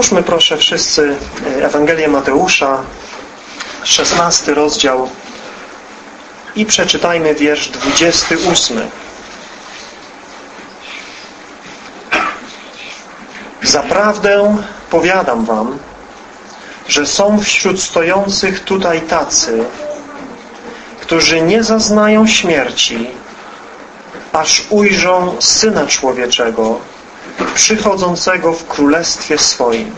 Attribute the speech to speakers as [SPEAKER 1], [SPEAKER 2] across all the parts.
[SPEAKER 1] Otwórzmy proszę wszyscy e, Ewangelię Mateusza, 16 rozdział i przeczytajmy wiersz 28. Zaprawdę powiadam wam, że są wśród stojących tutaj tacy, którzy nie zaznają śmierci, aż ujrzą Syna Człowieczego przychodzącego w Królestwie swoim.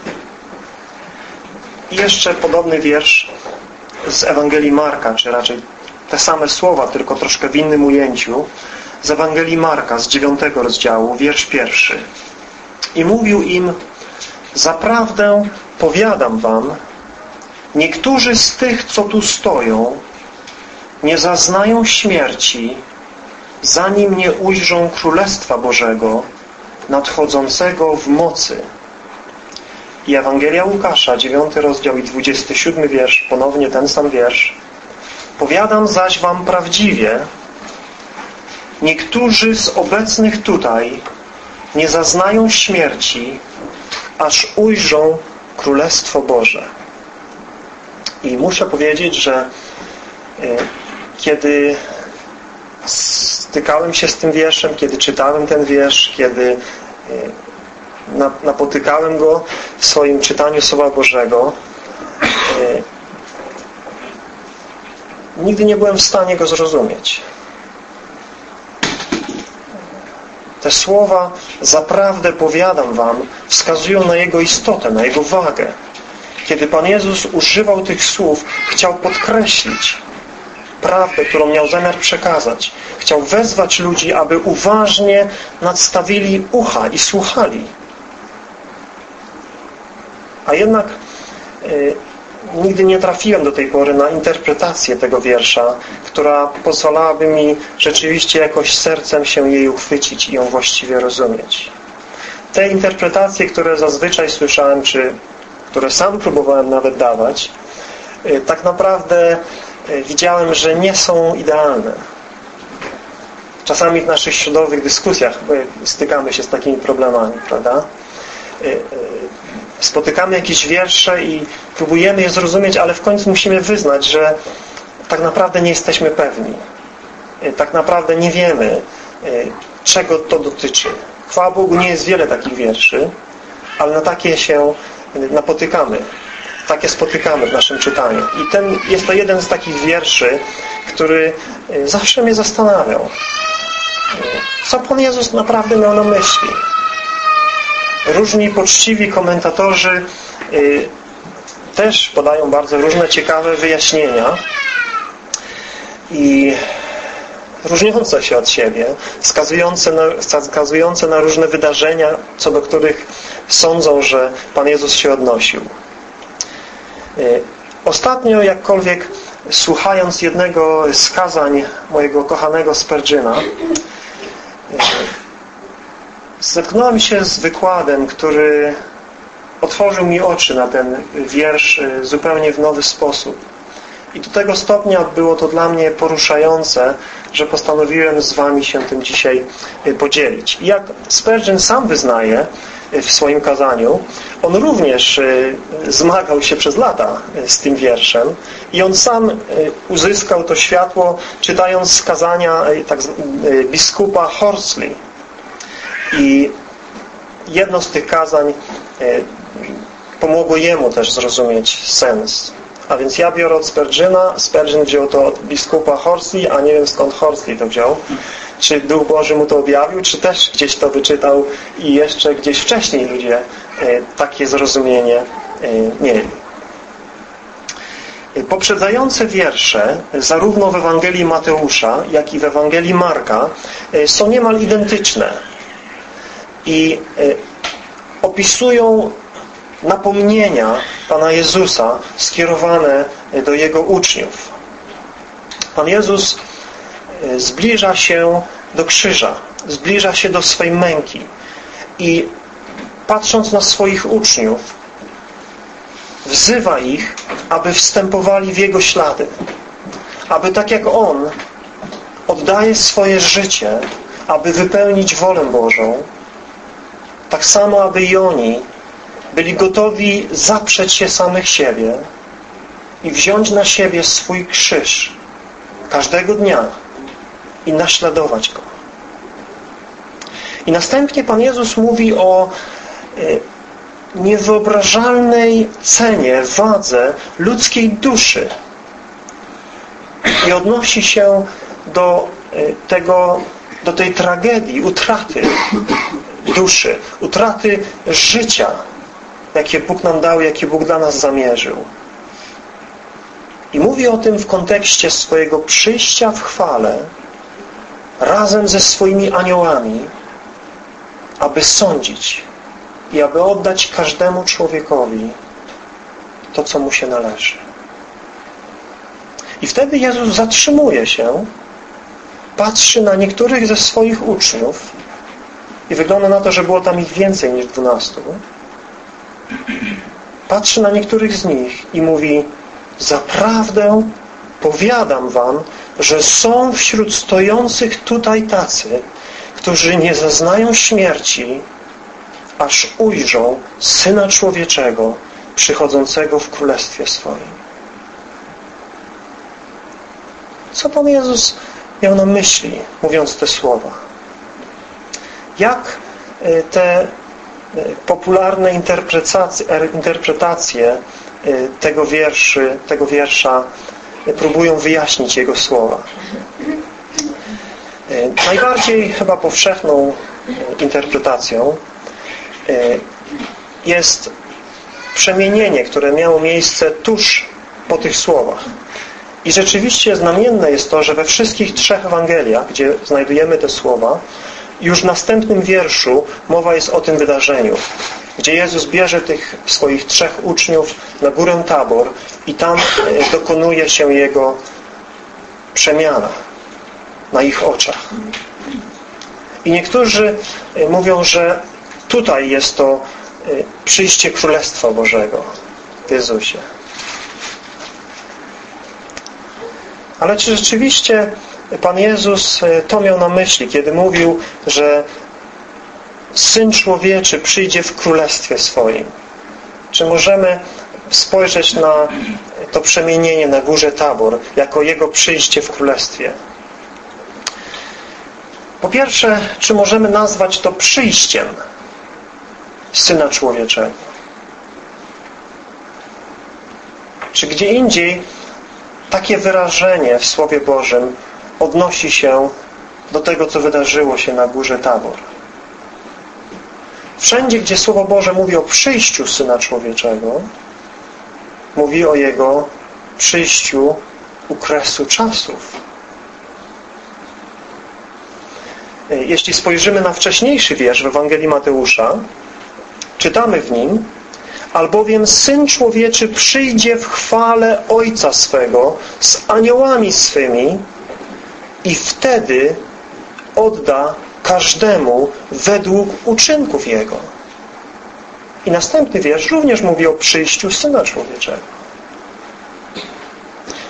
[SPEAKER 1] I jeszcze podobny wiersz z Ewangelii Marka, czy raczej te same słowa, tylko troszkę w innym ujęciu, z Ewangelii Marka z dziewiątego rozdziału, wiersz pierwszy. I mówił im, zaprawdę powiadam wam, niektórzy z tych, co tu stoją, nie zaznają śmierci, zanim nie ujrzą Królestwa Bożego nadchodzącego w mocy. I Ewangelia Łukasza, 9 rozdział i 27 wiersz, ponownie ten sam wiersz. Powiadam zaś wam prawdziwie, niektórzy z obecnych tutaj nie zaznają śmierci, aż ujrzą Królestwo Boże. I muszę powiedzieć, że e, kiedy stykałem się z tym wierszem, kiedy czytałem ten wiersz, kiedy e, napotykałem go w swoim czytaniu Słowa Bożego, e, nigdy nie byłem w stanie go zrozumieć. Te słowa, zaprawdę powiadam wam, wskazują na jego istotę, na jego wagę. Kiedy Pan Jezus używał tych słów, chciał podkreślić, prawdę, którą miał zamiar przekazać. Chciał wezwać ludzi, aby uważnie nadstawili ucha i słuchali. A jednak y, nigdy nie trafiłem do tej pory na interpretację tego wiersza, która pozwalałaby mi rzeczywiście jakoś sercem się jej uchwycić i ją właściwie rozumieć. Te interpretacje, które zazwyczaj słyszałem, czy które sam próbowałem nawet dawać, y, tak naprawdę widziałem, że nie są idealne. Czasami w naszych środowych dyskusjach stykamy się z takimi problemami, prawda? E, e, spotykamy jakieś wiersze i próbujemy je zrozumieć, ale w końcu musimy wyznać, że tak naprawdę nie jesteśmy pewni. Tak naprawdę nie wiemy, czego to dotyczy. Chwała Bogu, nie jest wiele takich wierszy, ale na takie się napotykamy takie spotykamy w naszym czytaniu. I ten, jest to jeden z takich wierszy, który e, zawsze mnie zastanawiał. Co Pan Jezus naprawdę miał na myśli? Różni poczciwi komentatorzy e, też podają bardzo różne ciekawe wyjaśnienia i różniące się od siebie, wskazujące na, wskazujące na różne wydarzenia, co do których sądzą, że Pan Jezus się odnosił. E, ostatnio, jakkolwiek słuchając jednego z kazań mojego kochanego Spurgeona, e, zetknąłem się z wykładem, który otworzył mi oczy na ten wiersz e, zupełnie w nowy sposób. I do tego stopnia było to dla mnie poruszające, że postanowiłem z Wami się tym dzisiaj podzielić. I jak Spurgeon sam wyznaje, w swoim kazaniu, on również e, zmagał się przez lata z tym wierszem i on sam uzyskał to światło czytając kazania tak, biskupa Horsley. I jedno z tych kazań pomogło jemu też zrozumieć sens. A więc ja biorę od Spurgeona, Spurgeon wziął to od biskupa Horsley, a nie wiem skąd Horsley to wziął. Czy Duch Boży mu to objawił, czy też gdzieś to wyczytał i jeszcze gdzieś wcześniej ludzie e, takie zrozumienie e, mieli. Poprzedzające wiersze, zarówno w Ewangelii Mateusza, jak i w Ewangelii Marka, e, są niemal identyczne. I opisują napomnienia Pana Jezusa skierowane do Jego uczniów. Pan Jezus zbliża się do krzyża, zbliża się do swej męki i patrząc na swoich uczniów wzywa ich, aby wstępowali w Jego ślady, aby tak jak On oddaje swoje życie, aby wypełnić wolę Bożą, tak samo, aby i oni byli gotowi zaprzeć się samych siebie i wziąć na siebie swój krzyż każdego dnia i naśladować Go. I następnie Pan Jezus mówi o y, niewyobrażalnej cenie, wadze ludzkiej duszy i odnosi się do y, tego, do tej tragedii, utraty duszy, utraty życia, jakie Bóg nam dał, jakie Bóg dla nas zamierzył. I mówi o tym w kontekście swojego przyjścia w chwale razem ze swoimi aniołami, aby sądzić i aby oddać każdemu człowiekowi to, co mu się należy. I wtedy Jezus zatrzymuje się, patrzy na niektórych ze swoich uczniów i wygląda na to, że było tam ich więcej niż dwunastu. Patrzy na niektórych z nich i mówi Zaprawdę powiadam wam, że są wśród stojących tutaj tacy, którzy nie zaznają śmierci, aż ujrzą Syna Człowieczego przychodzącego w Królestwie swoim. Co Pan Jezus miał na myśli, mówiąc te słowa? Jak e, te popularne interpretacje, interpretacje e, tego, wierszy, tego wiersza próbują wyjaśnić jego słowa. Najbardziej chyba powszechną interpretacją jest przemienienie, które miało miejsce tuż po tych słowach. I rzeczywiście znamienne jest to, że we wszystkich trzech Ewangeliach, gdzie znajdujemy te słowa, już w następnym wierszu mowa jest o tym wydarzeniu, gdzie Jezus bierze tych swoich trzech uczniów na górę Tabor i tam e, dokonuje się Jego przemiana na ich oczach. I niektórzy e, mówią, że tutaj jest to e, przyjście Królestwa Bożego w Jezusie. Ale czy rzeczywiście Pan Jezus e, to miał na myśli, kiedy mówił, że Syn Człowieczy przyjdzie w Królestwie swoim? Czy możemy spojrzeć na to przemienienie na górze Tabor jako Jego przyjście w Królestwie? Po pierwsze, czy możemy nazwać to przyjściem Syna Człowieczego? Czy gdzie indziej takie wyrażenie w Słowie Bożym odnosi się do tego, co wydarzyło się na górze Tabor. Wszędzie, gdzie Słowo Boże mówi o przyjściu Syna Człowieczego, mówi o Jego przyjściu u kresu czasów. Jeśli spojrzymy na wcześniejszy wiersz w Ewangelii Mateusza, czytamy w nim, albowiem Syn Człowieczy przyjdzie w chwale Ojca swego z aniołami swymi i wtedy odda każdemu według uczynków Jego. I następny wiersz również mówi o przyjściu Syna Człowieczego.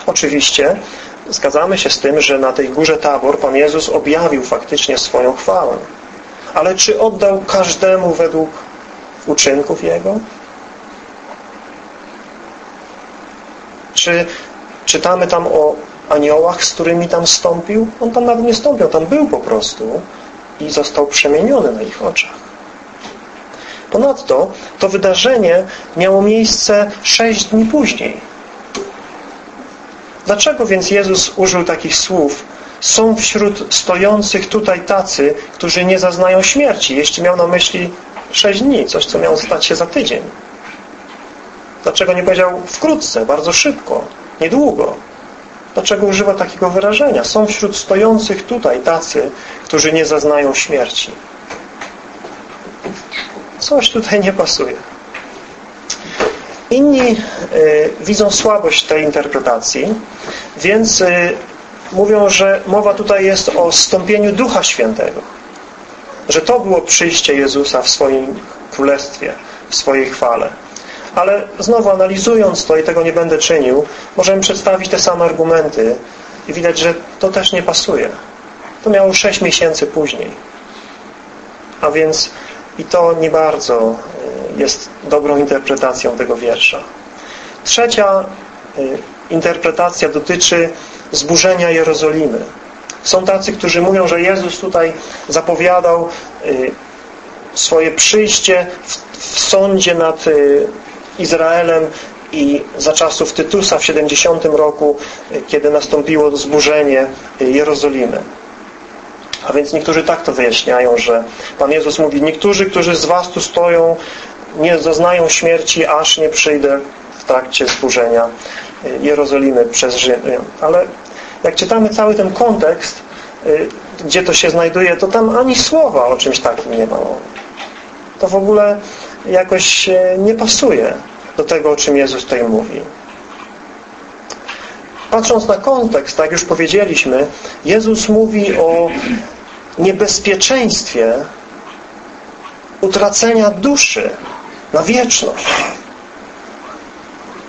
[SPEAKER 1] Oczywiście zgadzamy się z tym, że na tej górze Tabor Pan Jezus objawił faktycznie swoją chwałę. Ale czy oddał każdemu według uczynków Jego? Czy czytamy tam o aniołach, z którymi tam stąpił? On tam nawet nie stąpił, tam był po prostu i został przemieniony na ich oczach. Ponadto to wydarzenie miało miejsce sześć dni później. Dlaczego więc Jezus użył takich słów? Są wśród stojących tutaj tacy, którzy nie zaznają śmierci, jeśli miał na myśli sześć dni, coś co miało stać się za tydzień. Dlaczego nie powiedział wkrótce, bardzo szybko, niedługo? Dlaczego używa takiego wyrażenia? Są wśród stojących tutaj tacy, którzy nie zaznają śmierci. Coś tutaj nie pasuje. Inni y, widzą słabość tej interpretacji, więc y, mówią, że mowa tutaj jest o stąpieniu Ducha Świętego. Że to było przyjście Jezusa w swoim królestwie, w swojej chwale. Ale znowu analizując to, i tego nie będę czynił, możemy przedstawić te same argumenty i widać, że to też nie pasuje. To miało sześć miesięcy później. A więc i to nie bardzo jest dobrą interpretacją tego wiersza. Trzecia y, interpretacja dotyczy zburzenia Jerozolimy. Są tacy, którzy mówią, że Jezus tutaj zapowiadał y, swoje przyjście w sądzie nad Izraelem i za czasów Tytusa w 70 roku, kiedy nastąpiło zburzenie Jerozolimy. A więc niektórzy tak to wyjaśniają, że Pan Jezus mówi, niektórzy, którzy z was tu stoją, nie zaznają śmierci, aż nie przyjdę w trakcie zburzenia Jerozolimy przez Rzymian. Ale jak czytamy cały ten kontekst, y, gdzie to się znajduje, to tam ani słowa o czymś takim nie ma. To w ogóle jakoś nie pasuje do tego, o czym Jezus tutaj mówi. Patrząc na kontekst, tak już powiedzieliśmy, Jezus mówi o niebezpieczeństwie utracenia duszy na wieczność.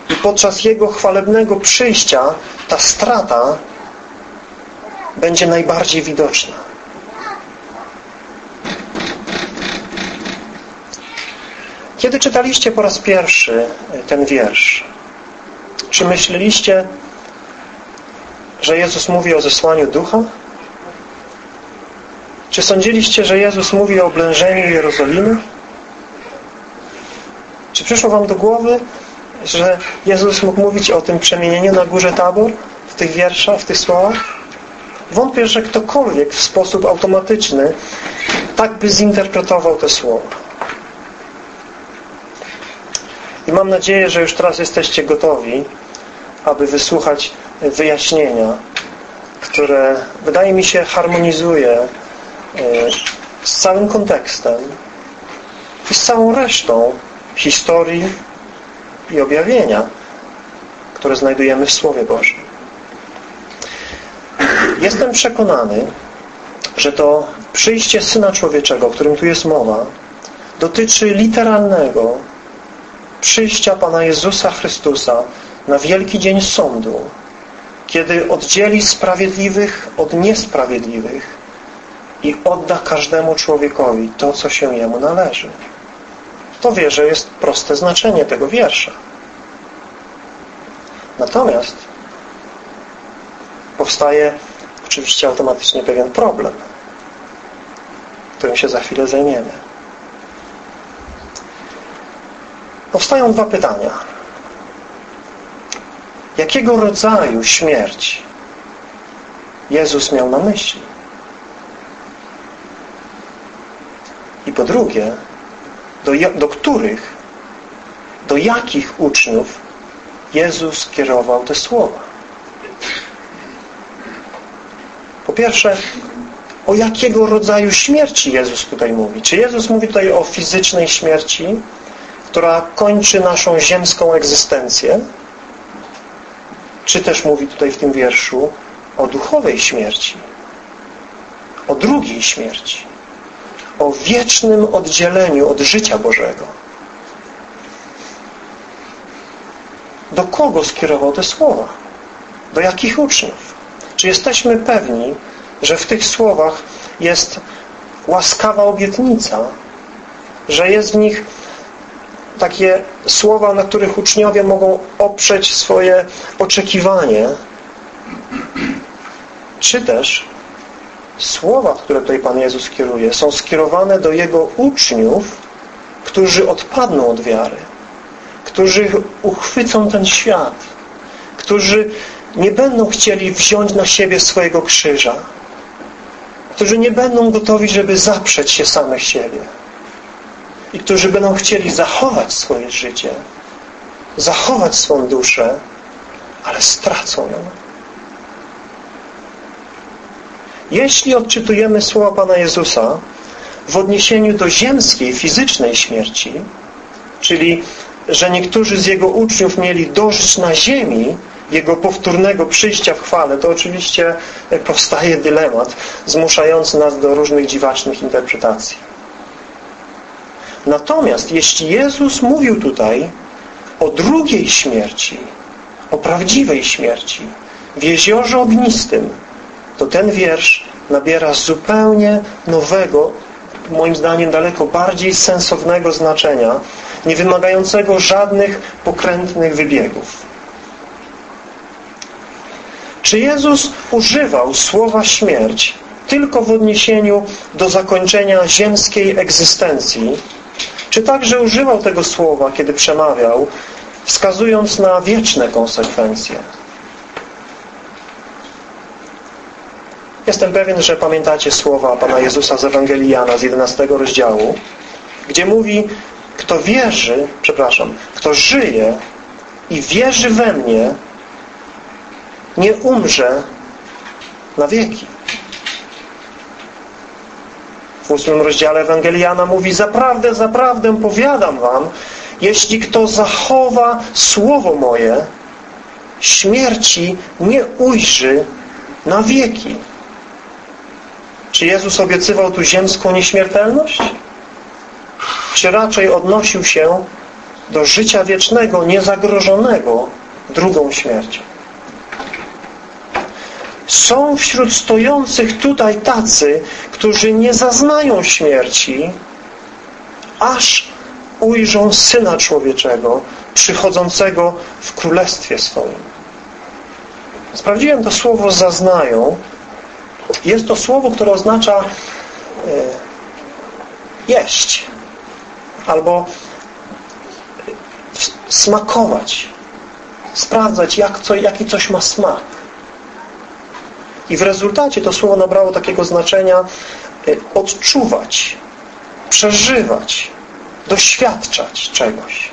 [SPEAKER 1] I podczas Jego chwalebnego przyjścia ta strata będzie najbardziej widoczna. Kiedy czytaliście po raz pierwszy ten wiersz, czy myśleliście, że Jezus mówi o zesłaniu ducha? Czy sądziliście, że Jezus mówi o oblężeniu Jerozolimy? Czy przyszło wam do głowy, że Jezus mógł mówić o tym przemienieniu na górze Tabor w tych wierszach, w tych słowach? Wątpię, że ktokolwiek w sposób automatyczny tak by zinterpretował te słowa. I mam nadzieję, że już teraz jesteście gotowi, aby wysłuchać wyjaśnienia, które wydaje mi się harmonizuje e, z całym kontekstem i z całą resztą historii i objawienia, które znajdujemy w Słowie Bożym. Jestem przekonany, że to przyjście Syna Człowieczego, o którym tu jest mowa, dotyczy literalnego przyjścia Pana Jezusa Chrystusa na wielki dzień sądu, kiedy oddzieli sprawiedliwych od niesprawiedliwych i odda każdemu człowiekowi to, co się jemu należy. To wierzę jest proste znaczenie tego wiersza. Natomiast powstaje oczywiście automatycznie pewien problem, którym się za chwilę zajmiemy. Powstają dwa pytania. Jakiego rodzaju śmierć Jezus miał na myśli? I po drugie, do, do których, do jakich uczniów Jezus kierował te słowa? Po pierwsze, o jakiego rodzaju śmierci Jezus tutaj mówi? Czy Jezus mówi tutaj o fizycznej śmierci, która kończy naszą ziemską egzystencję? Czy też mówi tutaj w tym wierszu o duchowej śmierci? O drugiej śmierci? O wiecznym oddzieleniu od życia Bożego? Do kogo skierował te słowa? Do jakich uczniów? Czy jesteśmy pewni, że w tych słowach jest łaskawa obietnica, że jest w nich takie słowa, na których uczniowie mogą oprzeć swoje oczekiwanie, czy też słowa, które tutaj Pan Jezus kieruje, są skierowane do Jego uczniów, którzy odpadną od wiary, którzy uchwycą ten świat, którzy nie będą chcieli wziąć na siebie swojego krzyża, którzy nie będą gotowi, żeby zaprzeć się samych siebie i którzy będą chcieli zachować swoje życie, zachować swą duszę, ale stracą ją. Jeśli odczytujemy słowa Pana Jezusa w odniesieniu do ziemskiej, fizycznej śmierci, czyli że niektórzy z Jego uczniów mieli dożyć na ziemi Jego powtórnego przyjścia w chwale, to oczywiście powstaje dylemat zmuszający nas do różnych dziwacznych interpretacji. Natomiast jeśli Jezus mówił tutaj o drugiej śmierci, o prawdziwej śmierci w jeziorze ognistym, to ten wiersz nabiera zupełnie nowego, moim zdaniem daleko bardziej sensownego znaczenia nie wymagającego żadnych pokrętnych wybiegów. Czy Jezus używał słowa śmierć tylko w odniesieniu do zakończenia ziemskiej egzystencji, czy także używał tego słowa, kiedy przemawiał, wskazując na wieczne konsekwencje? Jestem pewien, że pamiętacie słowa Pana Jezusa z Ewangelii Jana z 11 rozdziału, gdzie mówi, kto wierzy, przepraszam, kto żyje i wierzy we mnie, nie umrze na wieki. W ósmym rozdziale Ewangeliana mówi Zaprawdę, zaprawdę powiadam wam jeśli kto zachowa słowo moje śmierci nie ujrzy na wieki. Czy Jezus obiecywał tu ziemską nieśmiertelność? Czy raczej odnosił się do życia wiecznego, niezagrożonego drugą śmiercią? Są wśród stojących tutaj tacy, którzy nie zaznają śmierci, aż ujrzą Syna Człowieczego przychodzącego w Królestwie swoim. Sprawdziłem to słowo zaznają. Jest to słowo, które oznacza e, jeść albo smakować, sprawdzać, jak co, jaki coś ma smak. I w rezultacie to słowo nabrało takiego znaczenia e, odczuwać, przeżywać, doświadczać czegoś.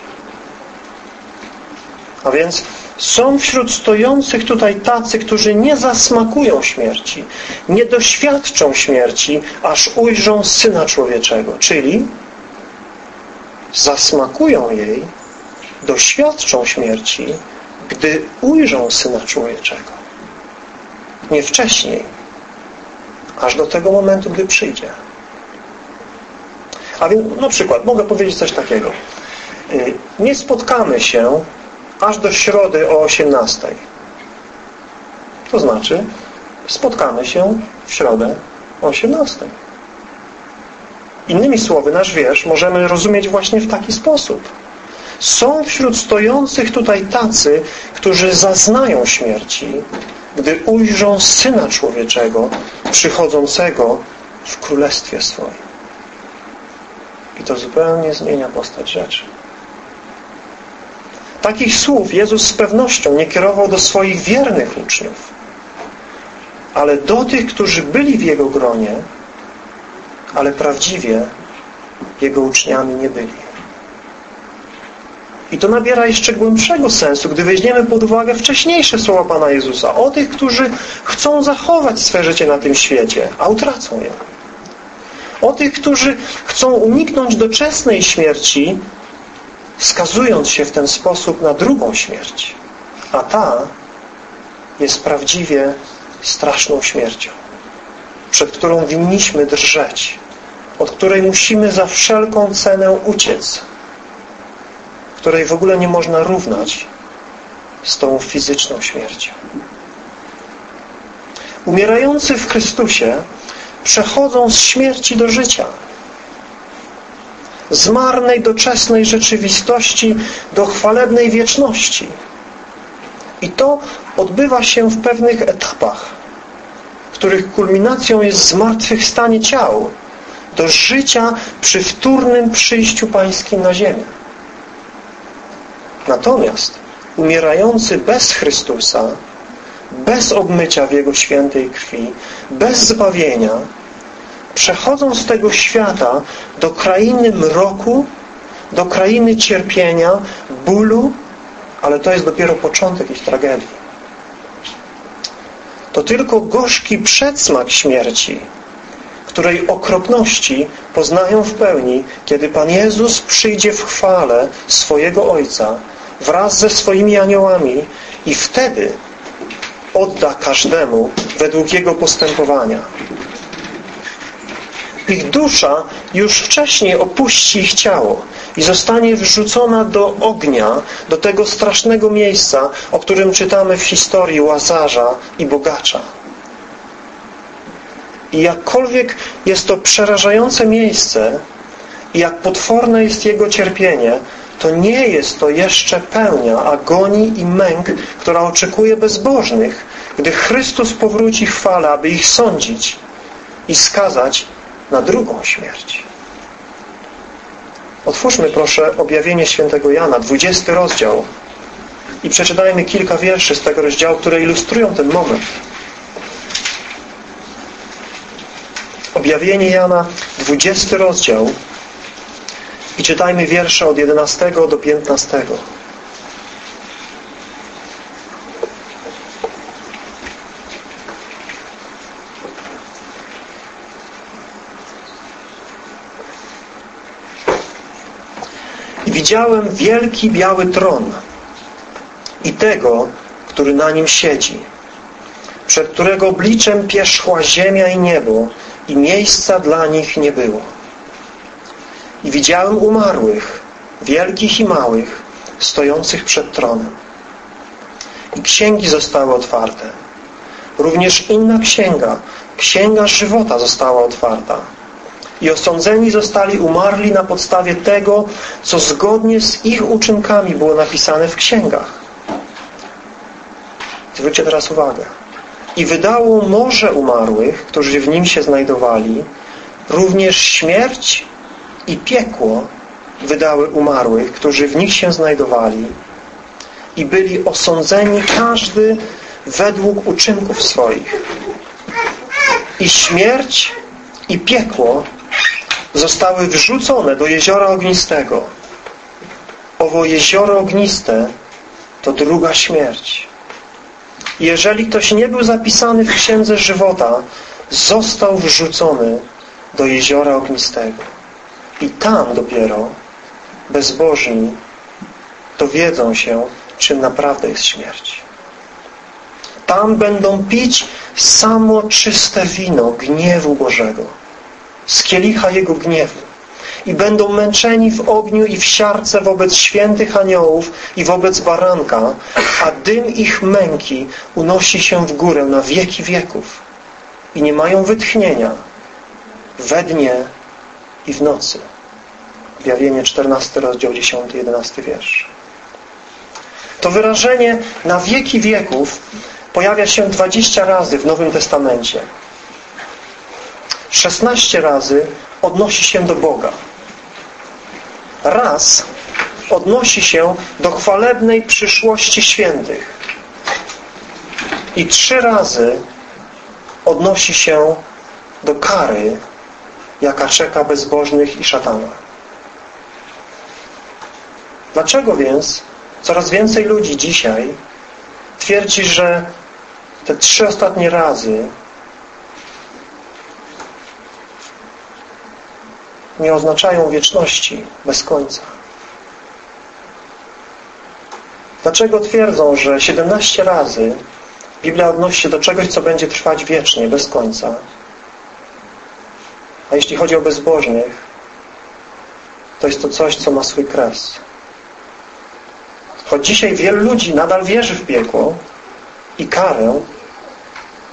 [SPEAKER 1] A więc są wśród stojących tutaj tacy, którzy nie zasmakują śmierci, nie doświadczą śmierci, aż ujrzą Syna Człowieczego. Czyli zasmakują jej, doświadczą śmierci, gdy ujrzą Syna Człowieczego nie wcześniej, aż do tego momentu, gdy przyjdzie. A więc na przykład mogę powiedzieć coś takiego. Y, nie spotkamy się aż do środy o 18. To znaczy spotkamy się w środę o 18. Innymi słowy, nasz wiersz możemy rozumieć właśnie w taki sposób. Są wśród stojących tutaj tacy, którzy zaznają śmierci, gdy ujrzą Syna Człowieczego przychodzącego w Królestwie swoim. I to zupełnie zmienia postać rzeczy. Takich słów Jezus z pewnością nie kierował do swoich wiernych uczniów, ale do tych, którzy byli w Jego gronie, ale prawdziwie Jego uczniami nie byli. I to nabiera jeszcze głębszego sensu, gdy weźmiemy pod uwagę wcześniejsze słowa Pana Jezusa o tych, którzy chcą zachować swe życie na tym świecie, a utracą je. O tych, którzy chcą uniknąć doczesnej śmierci, skazując się w ten sposób na drugą śmierć. A ta jest prawdziwie straszną śmiercią, przed którą winniśmy drżeć, od której musimy za wszelką cenę uciec, której w ogóle nie można równać z tą fizyczną śmiercią. Umierający w Chrystusie przechodzą z śmierci do życia. Z marnej, doczesnej rzeczywistości do chwalebnej wieczności. I to odbywa się w pewnych etapach, których kulminacją jest zmartwychwstanie ciał do życia przy wtórnym przyjściu Pańskim na ziemię. Natomiast umierający bez Chrystusa, bez obmycia w Jego świętej krwi, bez zbawienia, przechodzą z tego świata do krainy mroku, do krainy cierpienia, bólu, ale to jest dopiero początek ich tragedii. To tylko gorzki przedsmak śmierci, której okropności poznają w pełni, kiedy Pan Jezus przyjdzie w chwale swojego Ojca wraz ze swoimi aniołami i wtedy odda każdemu według jego postępowania. Ich dusza już wcześniej opuści ich ciało i zostanie wrzucona do ognia, do tego strasznego miejsca, o którym czytamy w historii Łazarza i Bogacza. I jakkolwiek jest to przerażające miejsce jak potworne jest jego cierpienie, to nie jest to jeszcze pełnia agonii i męk, która oczekuje bezbożnych, gdy Chrystus powróci w fale, aby ich sądzić i skazać na drugą śmierć. Otwórzmy proszę objawienie świętego Jana, 20 rozdział i przeczytajmy kilka wierszy z tego rozdziału, które ilustrują ten moment. Objawienie Jana, 20 rozdział i czytajmy wiersze od 11 do 15. I widziałem wielki biały tron i tego, który na nim siedzi, przed którego obliczem pierzchła ziemia i niebo i miejsca dla nich nie było. I widziałem umarłych, wielkich i małych, stojących przed tronem. I księgi zostały otwarte. Również inna księga, księga żywota została otwarta. I osądzeni zostali umarli na podstawie tego, co zgodnie z ich uczynkami było napisane w księgach. Zwróćcie teraz uwagę. I wydało morze umarłych, którzy w nim się znajdowali, również śmierć i piekło wydały umarłych, którzy w nich się znajdowali i byli osądzeni każdy według uczynków swoich. I śmierć i piekło zostały wrzucone do jeziora ognistego. Owo jezioro ogniste to druga śmierć. Jeżeli ktoś nie był zapisany w Księdze Żywota, został wrzucony do jeziora ognistego. I tam dopiero bezbożni dowiedzą się, czym naprawdę jest śmierć. Tam będą pić samo czyste wino gniewu Bożego, z kielicha Jego gniewu. I będą męczeni w ogniu i w siarce wobec świętych aniołów i wobec baranka, a dym ich męki unosi się w górę na wieki wieków. I nie mają wytchnienia we dnie i w nocy. Objawienie 14 rozdział 10 11 wiersz. To wyrażenie na wieki wieków pojawia się 20 razy w Nowym Testamencie. 16 razy odnosi się do Boga. Raz odnosi się do chwalebnej przyszłości świętych. I trzy razy odnosi się do kary, jaka czeka bezbożnych i szatana. Dlaczego więc coraz więcej ludzi dzisiaj twierdzi, że te trzy ostatnie razy nie oznaczają wieczności bez końca? Dlaczego twierdzą, że 17 razy Biblia odnosi się do czegoś, co będzie trwać wiecznie, bez końca? A jeśli chodzi o bezbożnych, to jest to coś, co ma swój kres. Choć dzisiaj wielu ludzi nadal wierzy w piekło i karę,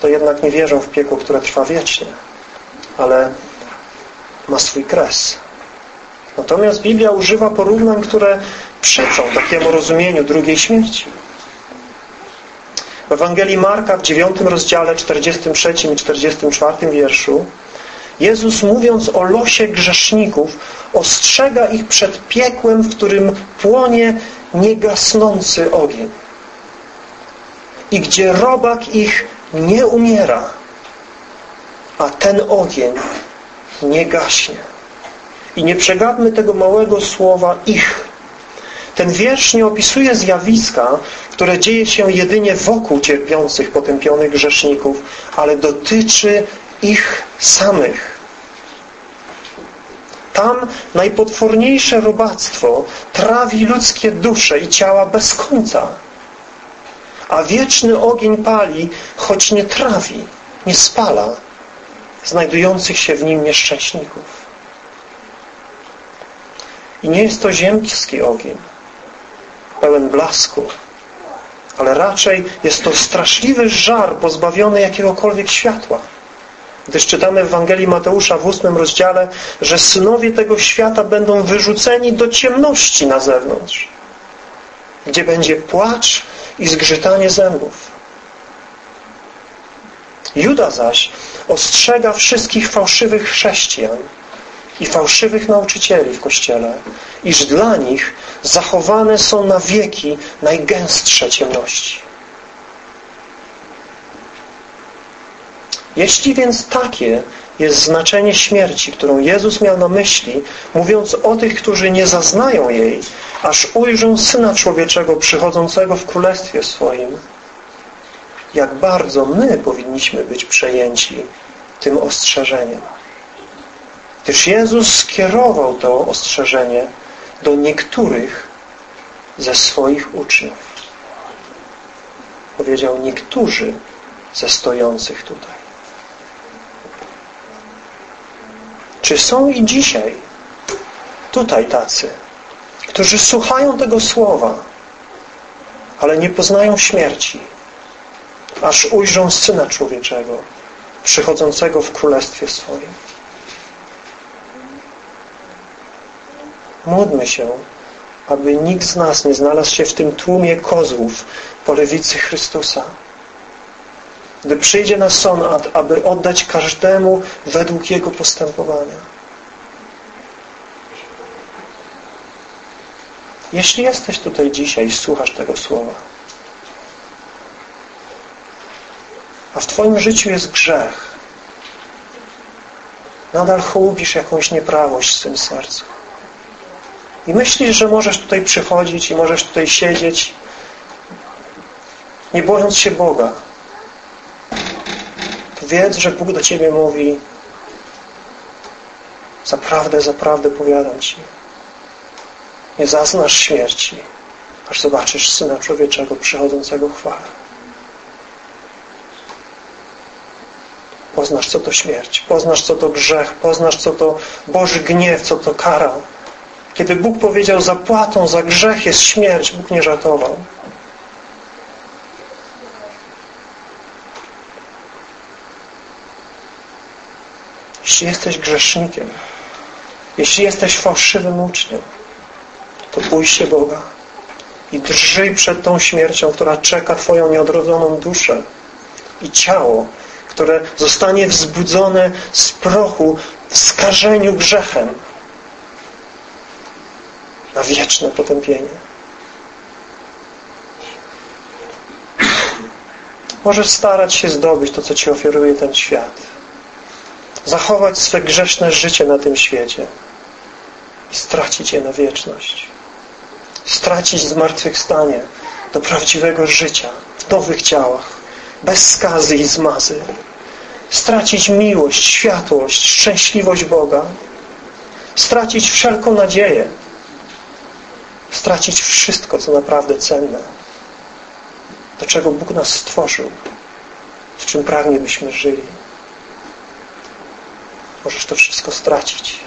[SPEAKER 1] to jednak nie wierzą w piekło, które trwa wiecznie. Ale ma swój kres. Natomiast Biblia używa porównań, które przeczą takiemu rozumieniu drugiej śmierci. W Ewangelii Marka w 9 rozdziale 43 i 44 wierszu Jezus mówiąc o losie grzeszników ostrzega ich przed piekłem, w którym płonie niegasnący ogień i gdzie robak ich nie umiera, a ten ogień nie gaśnie. I nie przegapmy tego małego słowa ich. Ten wiersz nie opisuje zjawiska, które dzieje się jedynie wokół cierpiących, potępionych grzeszników, ale dotyczy ich samych. Tam najpotworniejsze robactwo trawi ludzkie dusze i ciała bez końca. A wieczny ogień pali, choć nie trawi, nie spala znajdujących się w nim nieszczęśników. I nie jest to ziemski ogień, pełen blasku, ale raczej jest to straszliwy żar pozbawiony jakiegokolwiek światła. Gdyż czytamy w Ewangelii Mateusza w ósmym rozdziale, że synowie tego świata będą wyrzuceni do ciemności na zewnątrz, gdzie będzie płacz i zgrzytanie zębów. Juda zaś ostrzega wszystkich fałszywych chrześcijan i fałszywych nauczycieli w Kościele, iż dla nich zachowane są na wieki najgęstsze ciemności. Jeśli więc takie jest znaczenie śmierci, którą Jezus miał na myśli, mówiąc o tych, którzy nie zaznają jej, aż ujrzą Syna Człowieczego przychodzącego w Królestwie swoim, jak bardzo my powinniśmy być przejęci tym ostrzeżeniem. Gdyż Jezus skierował to ostrzeżenie do niektórych ze swoich uczniów. Powiedział niektórzy ze stojących tutaj. Czy są i dzisiaj tutaj tacy, którzy słuchają tego słowa, ale nie poznają śmierci, aż ujrzą Syna Człowieczego przychodzącego w Królestwie swoim. Módlmy się, aby nikt z nas nie znalazł się w tym tłumie kozłów po lewicy Chrystusa. Gdy przyjdzie na sąd, aby oddać każdemu według jego postępowania. Jeśli jesteś tutaj dzisiaj i słuchasz tego słowa, a w Twoim życiu jest grzech, nadal hołubisz jakąś nieprawość w swym sercu. I myślisz, że możesz tutaj przychodzić i możesz tutaj siedzieć, nie bojąc się Boga, wiedz, że Bóg do Ciebie mówi zaprawdę, zaprawdę powiadam Ci nie zaznasz śmierci, aż zobaczysz Syna Człowieczego przychodzącego w chwale. Poznasz, co to śmierć, poznasz, co to grzech, poznasz, co to Boży gniew, co to kara. Kiedy Bóg powiedział, zapłatą za grzech jest śmierć, Bóg nie żartował. Jeśli jesteś grzesznikiem, jeśli jesteś fałszywym uczniem, to bój się Boga i drżyj przed tą śmiercią, która czeka Twoją nieodrodzoną duszę i ciało, które zostanie wzbudzone z prochu w skażeniu grzechem na wieczne potępienie. Możesz starać się zdobyć to, co Ci oferuje ten świat. Zachować swe grzeszne życie na tym świecie i stracić je na wieczność. Stracić zmartwychwstanie do prawdziwego życia w nowych ciałach, bez skazy i zmazy. Stracić miłość, światłość, szczęśliwość Boga. Stracić wszelką nadzieję stracić wszystko, co naprawdę cenne, do czego Bóg nas stworzył, w czym pragnie byśmy żyli. Możesz to wszystko stracić.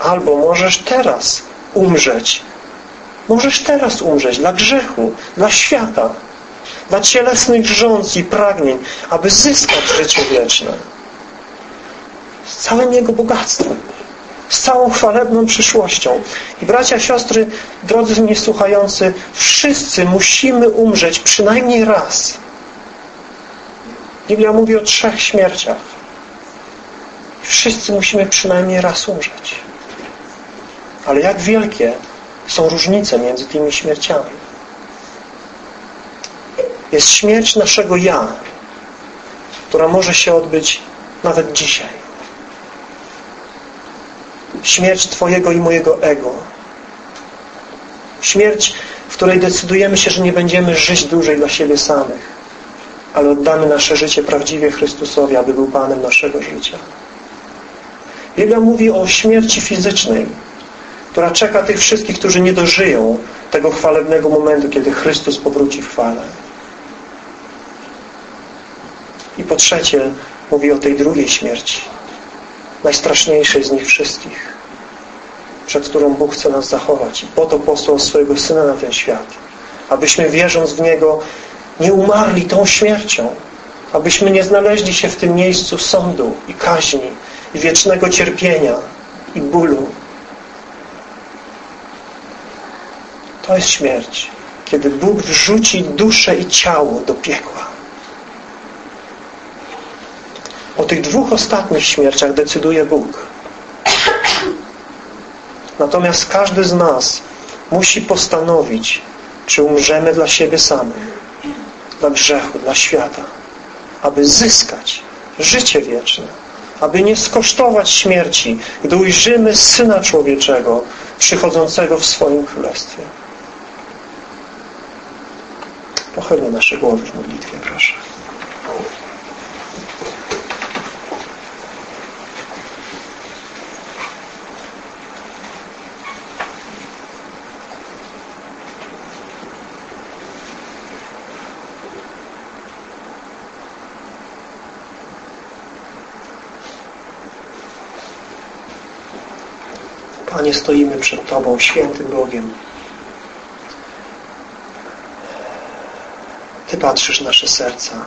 [SPEAKER 1] Albo możesz teraz umrzeć. Możesz teraz umrzeć dla grzechu, dla świata, dla cielesnych rządz i pragnień, aby zyskać życie wieczne. Z całym jego bogactwem z całą chwalebną przyszłością. I bracia, siostry, drodzy mnie słuchający, wszyscy musimy umrzeć przynajmniej raz. Biblia mówi o trzech śmierciach. Wszyscy musimy przynajmniej raz umrzeć. Ale jak wielkie są różnice między tymi śmierciami. Jest śmierć naszego ja, która może się odbyć nawet dzisiaj śmierć Twojego i mojego ego. Śmierć, w której decydujemy się, że nie będziemy żyć dłużej dla siebie samych, ale oddamy nasze życie prawdziwie Chrystusowi, aby był Panem naszego życia. Biblia mówi o śmierci fizycznej, która czeka tych wszystkich, którzy nie dożyją tego chwalebnego momentu, kiedy Chrystus powróci w chwale. I po trzecie mówi o tej drugiej śmierci, najstraszniejszej z nich wszystkich, przed którą Bóg chce nas zachować. I po to posłał swojego Syna na ten świat, abyśmy wierząc w Niego nie umarli tą śmiercią, Abyśmy nie znaleźli się w tym miejscu sądu i kaźni i wiecznego cierpienia i bólu. To jest śmierć, kiedy Bóg wrzuci duszę i ciało do piekła. O tych dwóch ostatnich śmierciach decyduje Bóg. Natomiast każdy z nas musi postanowić, czy umrzemy dla siebie samych, dla grzechu, dla świata, aby zyskać życie wieczne, aby nie skosztować śmierci, gdy ujrzymy Syna Człowieczego przychodzącego w swoim Królestwie. Pochylmy nasze głowy w modlitwie, proszę. Panie, stoimy przed Tobą, świętym Bogiem. Ty patrzysz nasze serca.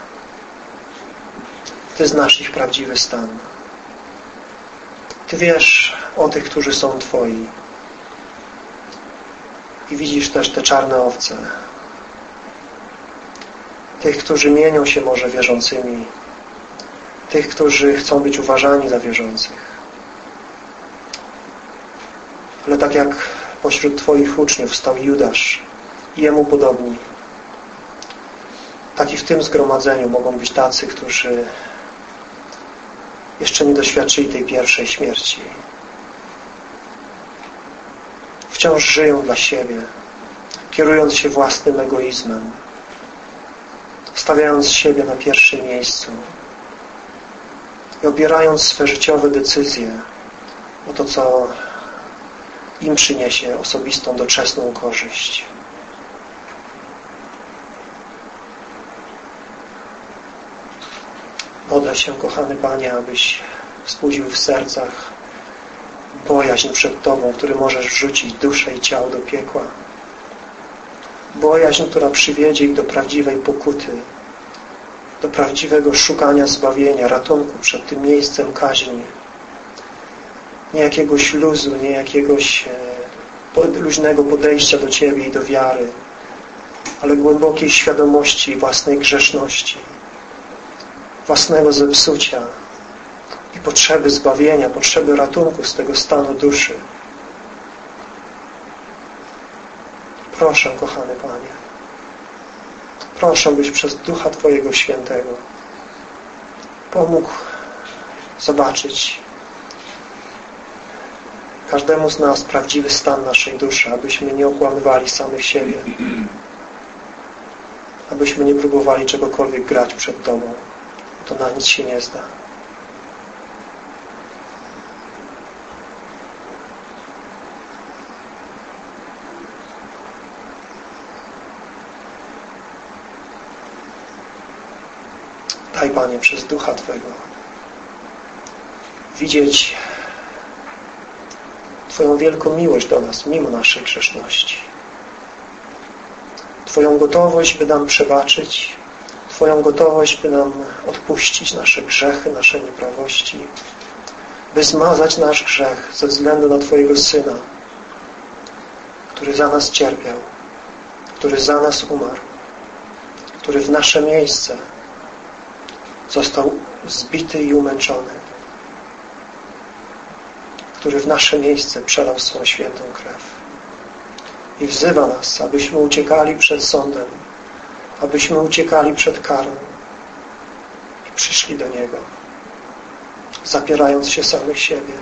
[SPEAKER 1] Ty znasz ich prawdziwy stan. Ty wiesz o tych, którzy są Twoi. I widzisz też te czarne owce. Tych, którzy mienią się może wierzącymi. Tych, którzy chcą być uważani za wierzących. Ale tak jak pośród Twoich uczniów stał Judasz i jemu podobni, tak i w tym zgromadzeniu mogą być tacy, którzy jeszcze nie doświadczyli tej pierwszej śmierci. Wciąż żyją dla siebie, kierując się własnym egoizmem, stawiając siebie na pierwszym miejscu i obierając swe życiowe decyzje o to, co im przyniesie osobistą, doczesną korzyść. Modlę się, kochany Panie, abyś wzbudził w sercach bojaźń przed Tobą, który możesz wrzucić duszę i ciało do piekła. Bojaźń, która przywiedzie ich do prawdziwej pokuty, do prawdziwego szukania zbawienia, ratunku przed tym miejscem kaźni, nie jakiegoś luzu, nie jakiegoś e, luźnego podejścia do Ciebie i do wiary, ale głębokiej świadomości własnej grzeszności, własnego zepsucia i potrzeby zbawienia, potrzeby ratunku z tego stanu duszy. Proszę, kochany Panie, proszę, byś przez Ducha Twojego Świętego pomógł zobaczyć każdemu z nas prawdziwy stan naszej duszy, abyśmy nie okłamywali samych siebie, abyśmy nie próbowali czegokolwiek grać przed Tobą. To na nic się nie zda. Daj Panie przez Ducha Twego widzieć Twoją wielką miłość do nas, mimo naszej grzeszności. Twoją gotowość, by nam przebaczyć, Twoją gotowość, by nam odpuścić nasze grzechy, nasze nieprawości, by zmazać nasz grzech ze względu na Twojego Syna, który za nas cierpiał, który za nas umarł, który w nasze miejsce został zbity i umęczony który w nasze miejsce przelał swą świętą krew. I wzywa nas, abyśmy uciekali przed sądem, abyśmy uciekali przed karą i przyszli do Niego, zapierając się samych siebie,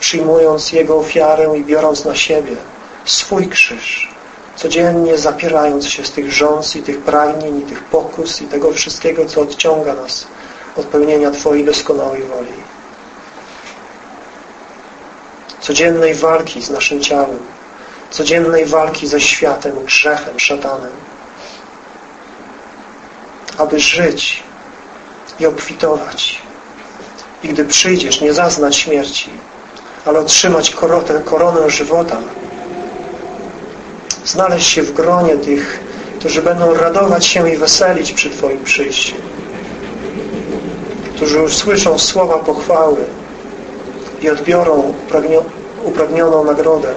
[SPEAKER 1] przyjmując Jego ofiarę i biorąc na siebie swój krzyż, codziennie zapierając się z tych rządz i tych pragnień i tych pokus i tego wszystkiego, co odciąga nas od pełnienia Twojej doskonałej woli codziennej walki z naszym ciałem, codziennej walki ze światem, grzechem, szatanem, aby żyć i obfitować. I gdy przyjdziesz, nie zaznać śmierci, ale otrzymać koronę, koronę żywota, znaleźć się w gronie tych, którzy będą radować się i weselić przy Twoim przyjściu. którzy usłyszą słowa pochwały i odbiorą upragnioną nagrodę.